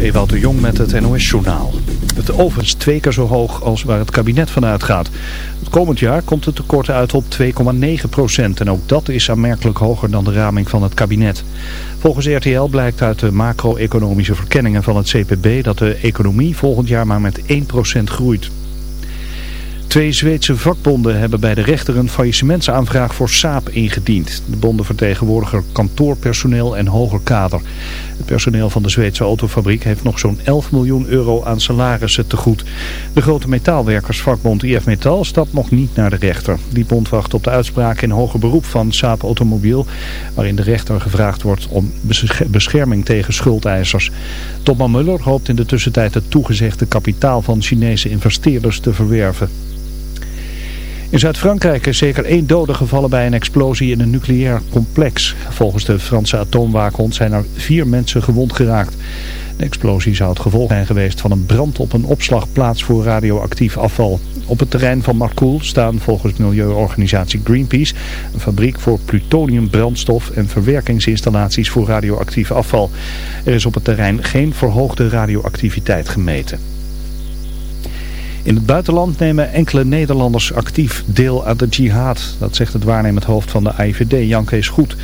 Ewout de Jong met het NOS-journaal. Het oven is twee keer zo hoog als waar het kabinet van uitgaat. Het komend jaar komt het tekort uit op 2,9 procent. En ook dat is aanmerkelijk hoger dan de raming van het kabinet. Volgens RTL blijkt uit de macro-economische verkenningen van het CPB... dat de economie volgend jaar maar met 1 procent groeit. Twee Zweedse vakbonden hebben bij de rechter een faillissementsaanvraag voor Saab ingediend. De bonden vertegenwoordigen kantoorpersoneel en hoger kader. Het personeel van de Zweedse autofabriek heeft nog zo'n 11 miljoen euro aan salarissen te goed. De grote metaalwerkersvakbond IF Metal stapt nog niet naar de rechter. Die bond wacht op de uitspraak in hoger beroep van Saab Automobiel... waarin de rechter gevraagd wordt om bescherming tegen schuldeisers. Topman Muller hoopt in de tussentijd het toegezegde kapitaal van Chinese investeerders te verwerven. In Zuid-Frankrijk is zeker één dode gevallen bij een explosie in een nucleair complex. Volgens de Franse atoomwaakhond zijn er vier mensen gewond geraakt. De explosie zou het gevolg zijn geweest van een brand op een opslagplaats voor radioactief afval. Op het terrein van Marcoule staan volgens milieuorganisatie Greenpeace een fabriek voor plutoniumbrandstof en verwerkingsinstallaties voor radioactief afval. Er is op het terrein geen verhoogde radioactiviteit gemeten. In het buitenland nemen enkele Nederlanders actief deel aan de jihad. Dat zegt het waarnemend hoofd van de AIVD, Jan Kees Goed.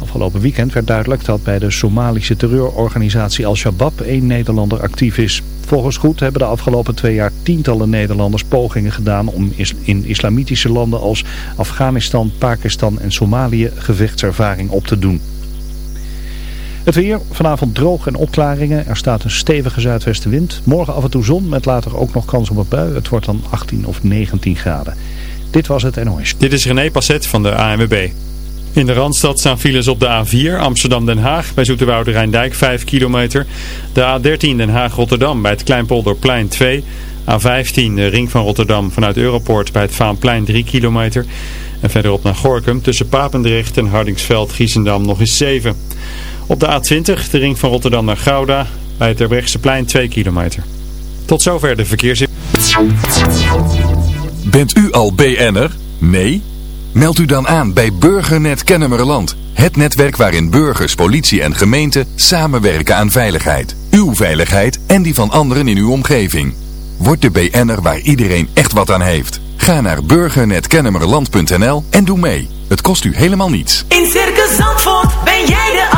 Afgelopen weekend werd duidelijk dat bij de Somalische terreurorganisatie Al-Shabaab één Nederlander actief is. Volgens Goed hebben de afgelopen twee jaar tientallen Nederlanders pogingen gedaan om in islamitische landen als Afghanistan, Pakistan en Somalië gevechtservaring op te doen. Het weer, vanavond droog en opklaringen. Er staat een stevige zuidwestenwind. Morgen af en toe zon met later ook nog kans op een bui. Het wordt dan 18 of 19 graden. Dit was het NOS. Dit is René Passet van de ANWB. In de Randstad staan files op de A4 Amsterdam-Den Haag bij Zoeterwoude Rijndijk 5 kilometer. De A13 Den Haag-Rotterdam bij het Kleinpolderplein 2. A15 de ring van Rotterdam vanuit Europoort bij het Vaanplein 3 kilometer. En verderop naar Gorkum tussen Papendrecht en Hardingsveld-Giessendam nog eens 7 op de A20, de ring van Rotterdam naar Gouda, bij het plein 2 kilometer. Tot zover de verkeers. Bent u al BN'er? Nee? Meld u dan aan bij Burgernet Kennemerland. Het netwerk waarin burgers, politie en gemeente samenwerken aan veiligheid. Uw veiligheid en die van anderen in uw omgeving. Word de BN'er waar iedereen echt wat aan heeft. Ga naar burgernetkennemerland.nl en doe mee. Het kost u helemaal niets. In Circus Zandvoort ben jij de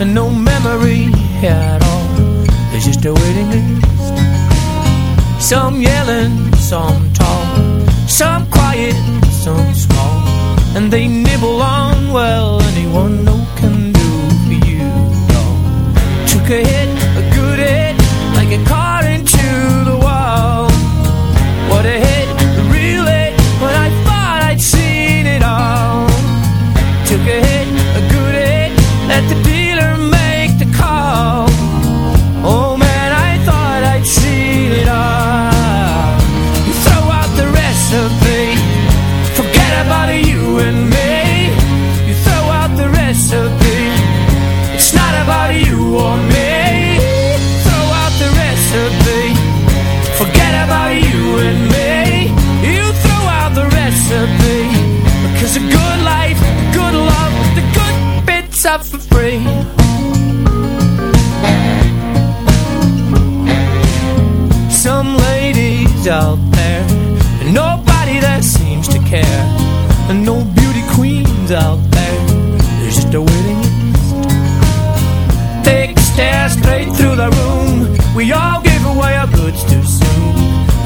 And no memory at all. There's just a waiting list. Some yelling, some tall. Some quiet, some small. And they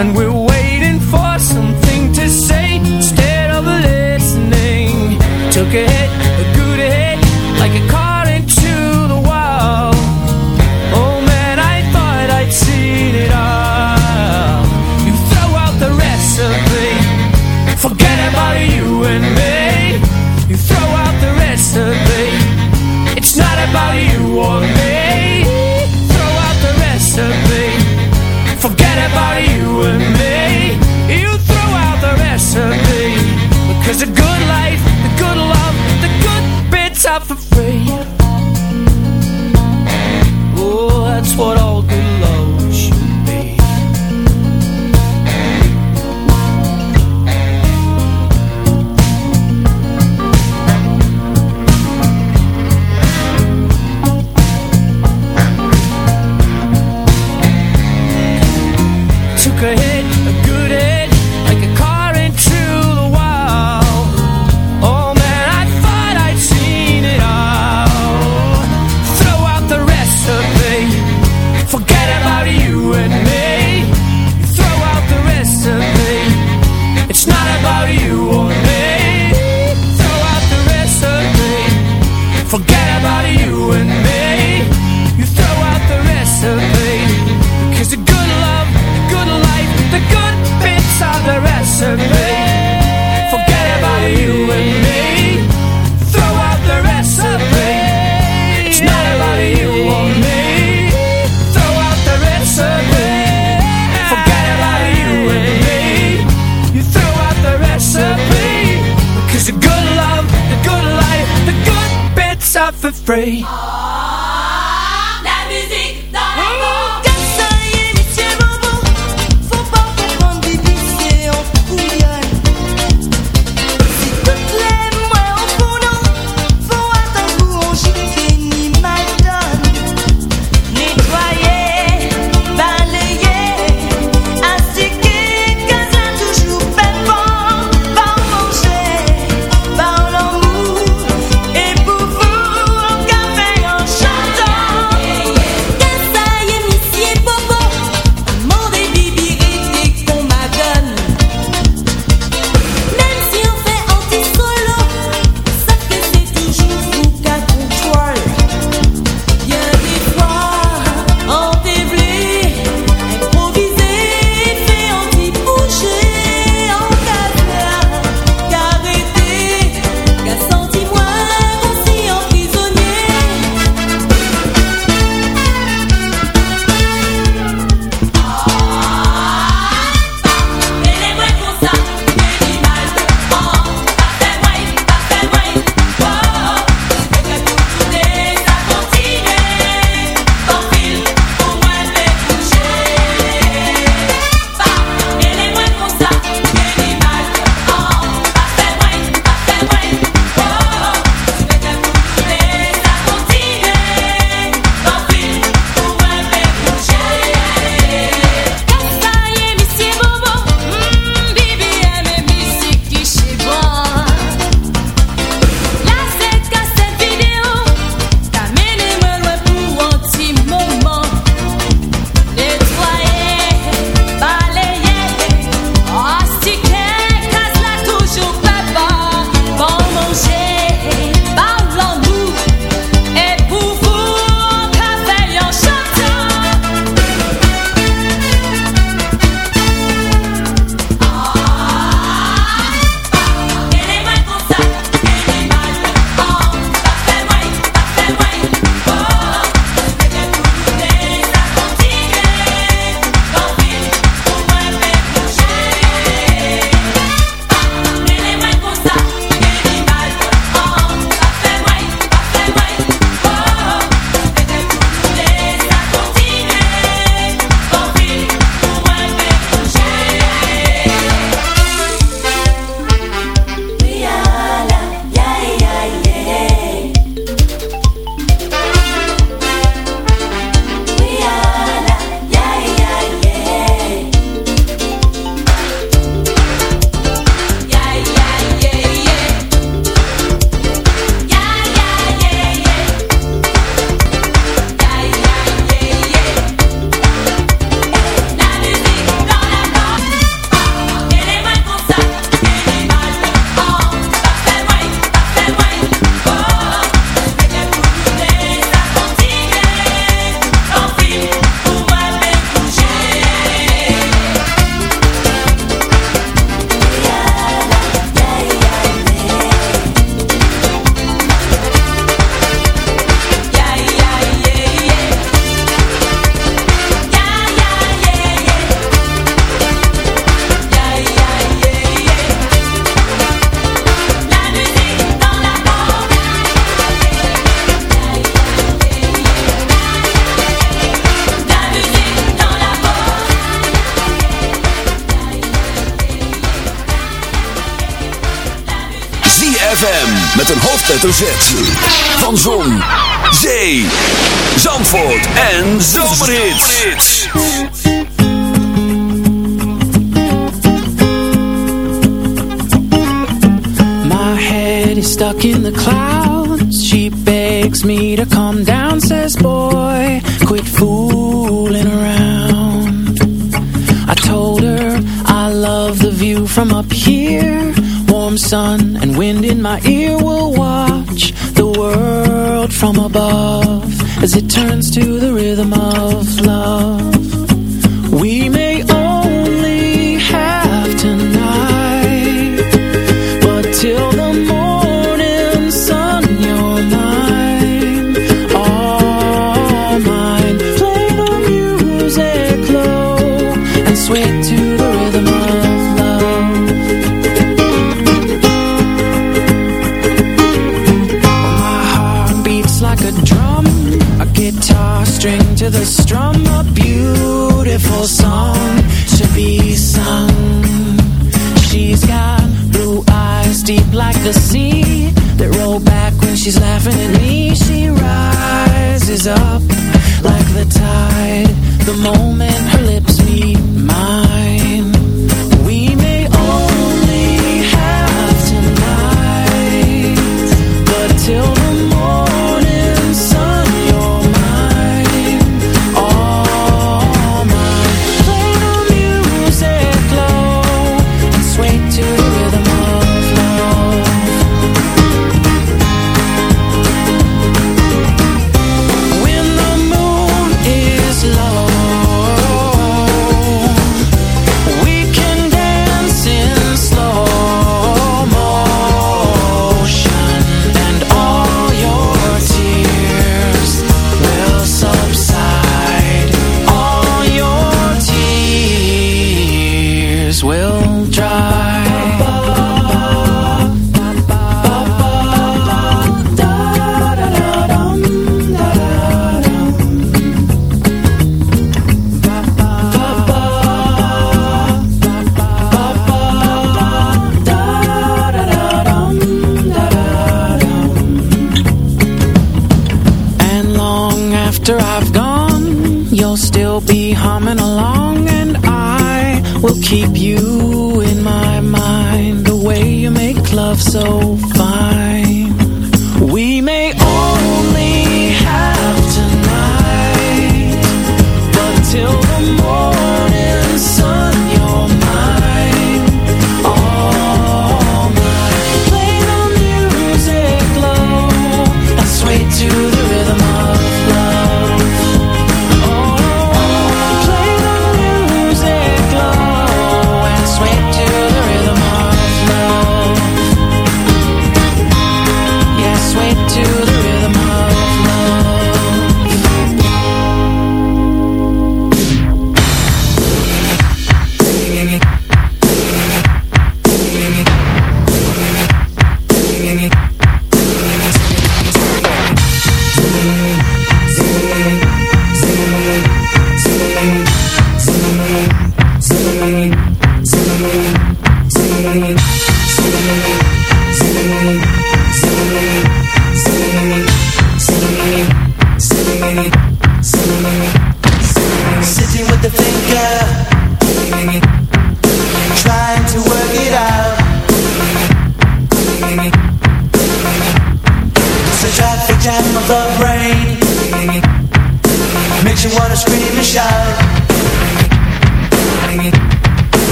and we'll for free. met een hoofdletter Z. Van Zon, Zee, Zandvoort en Zomerhits. My head is stuck in the clouds. She begs me to come down, says boy, quit fooling around. I told her I love the view from up here. Warm sun my ear will watch the world from above as it turns to the rhythm of love.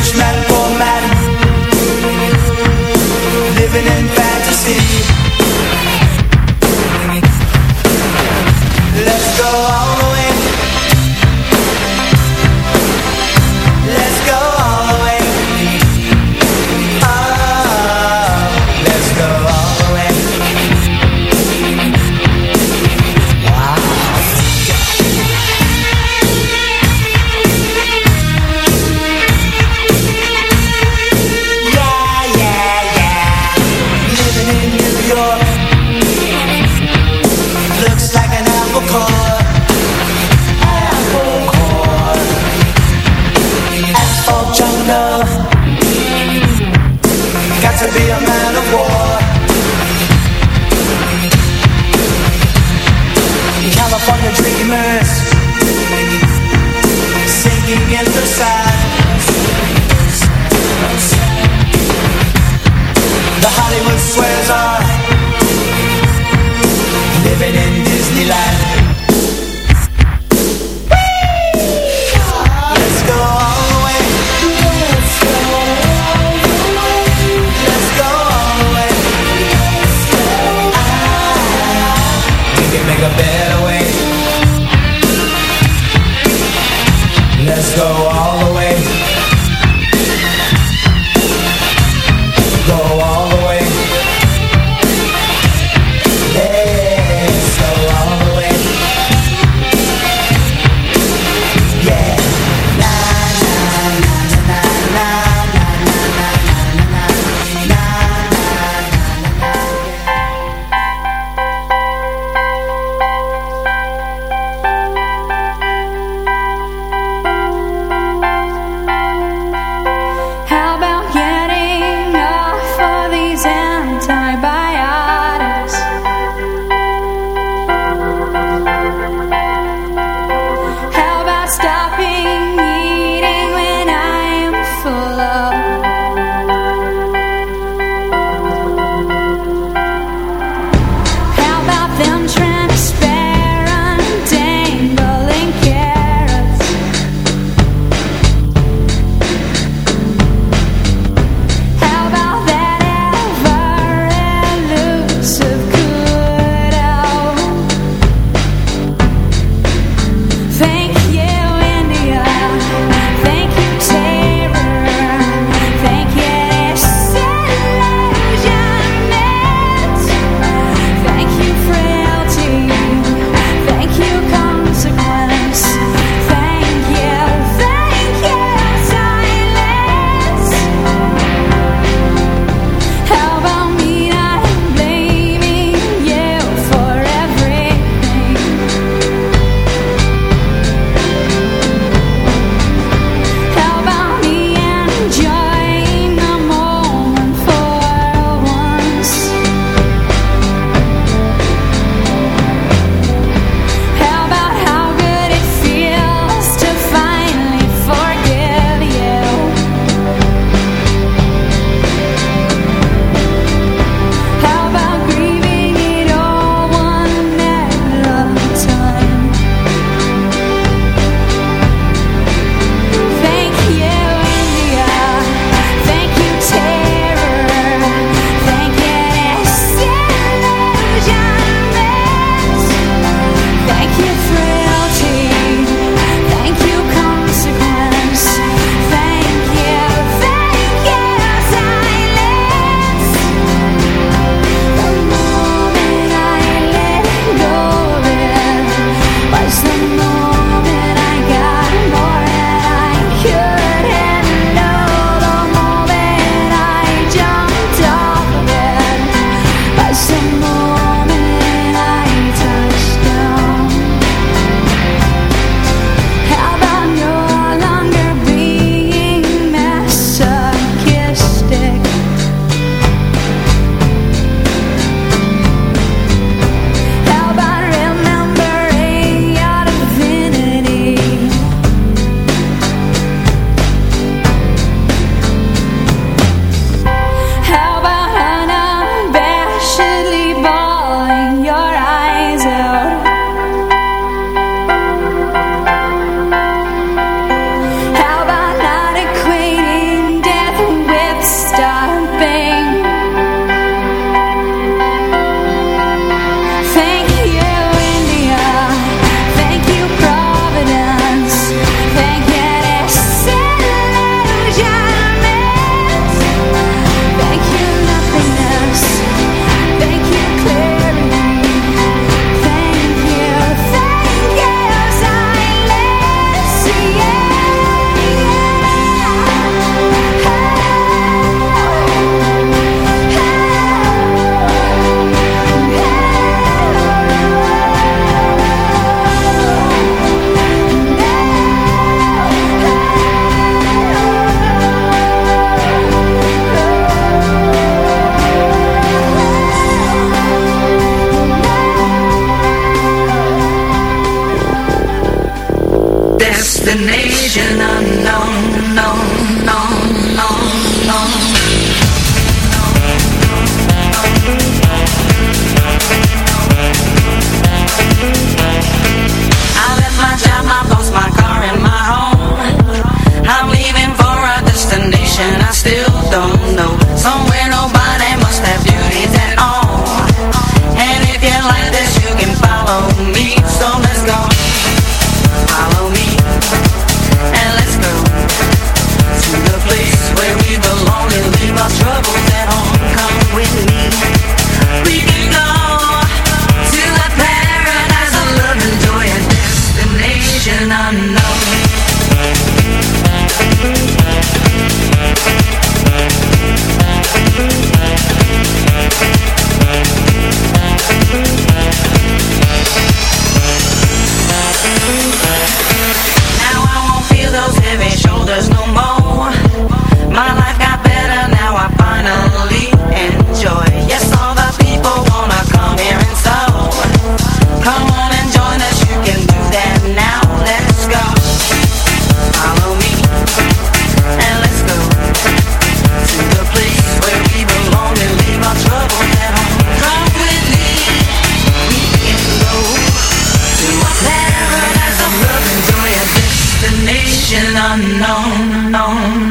Rich man, poor man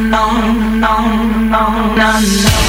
no, no, no, no, no.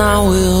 I will.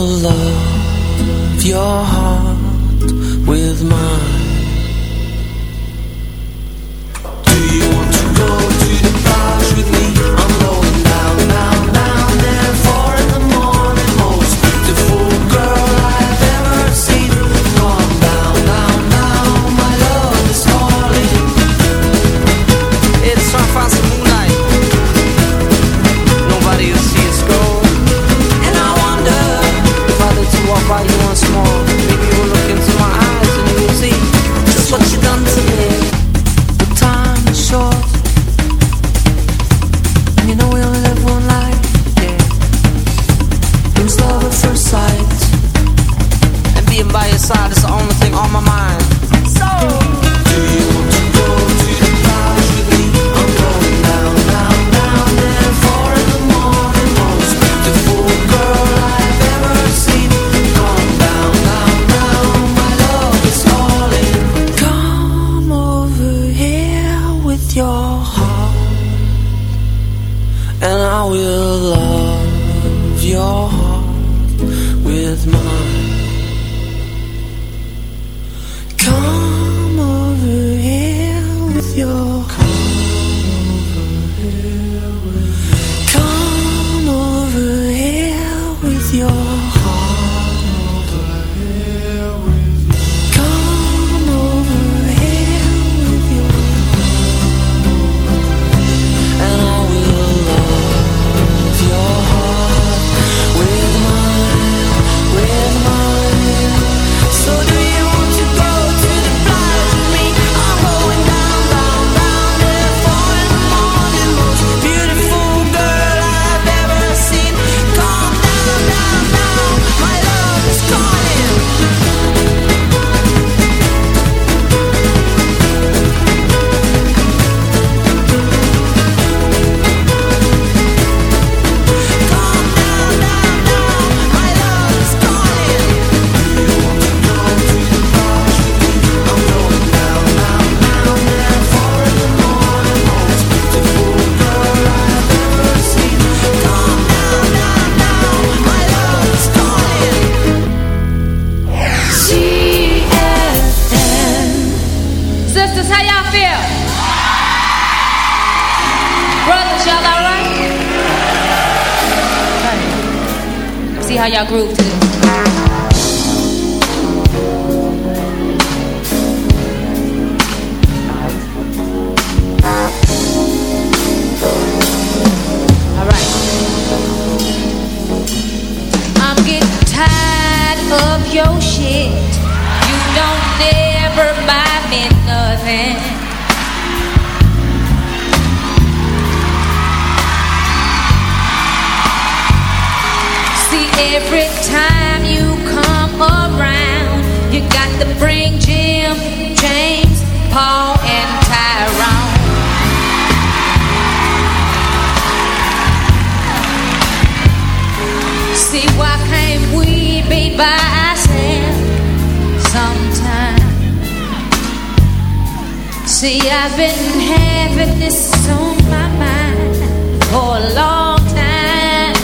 See, I've been having this on my mind for a long time.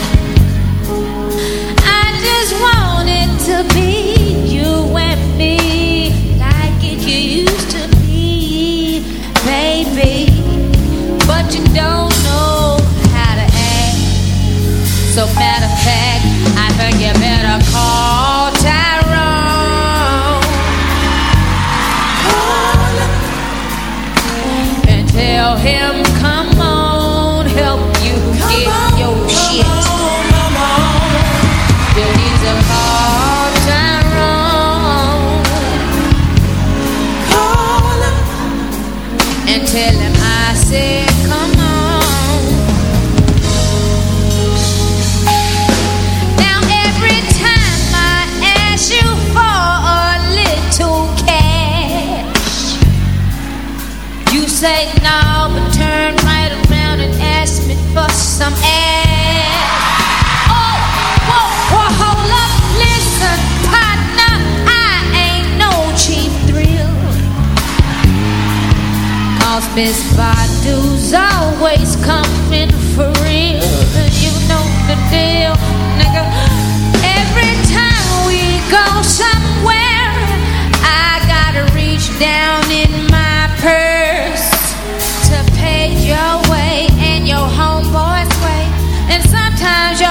I just to be you and me, like it used to be, baby. But you don't know how to act. So matter of fact.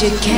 magic